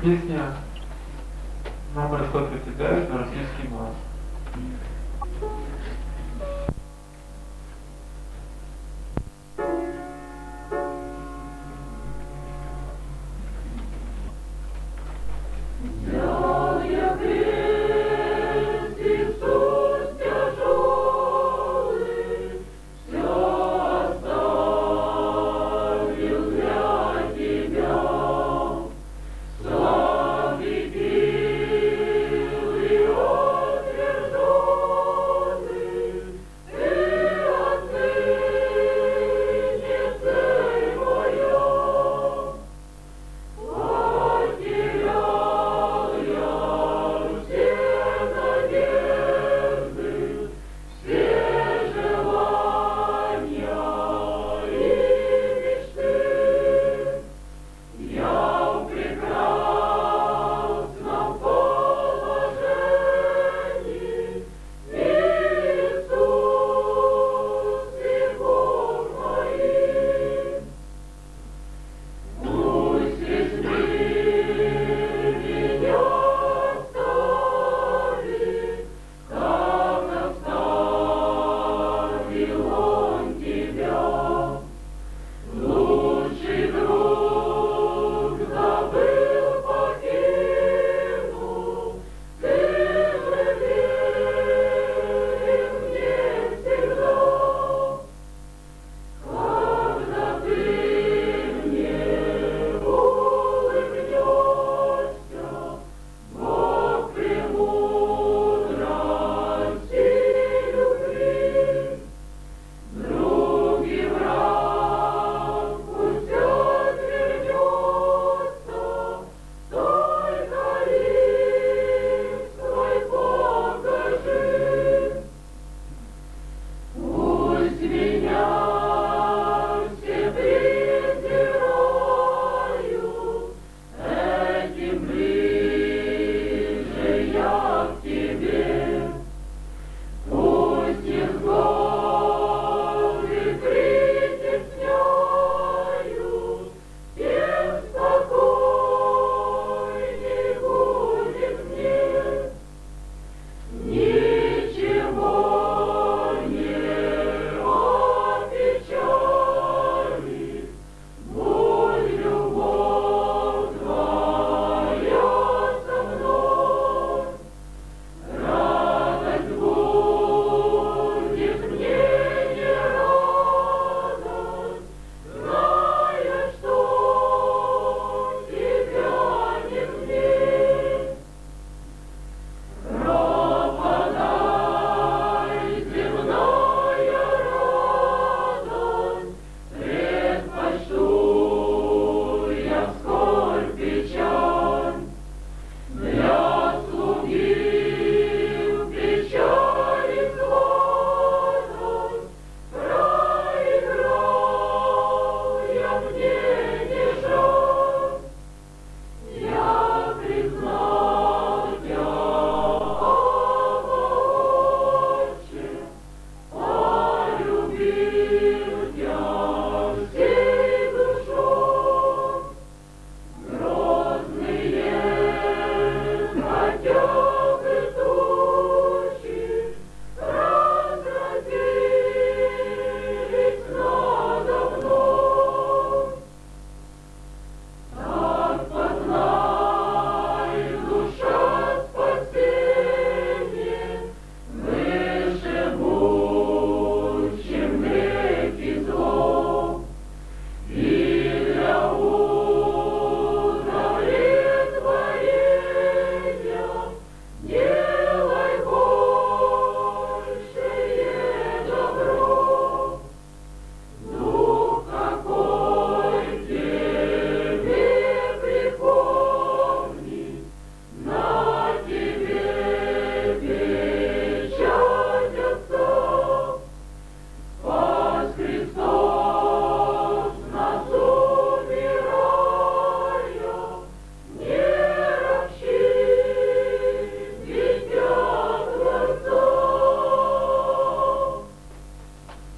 Песня номер 139 на российский мат.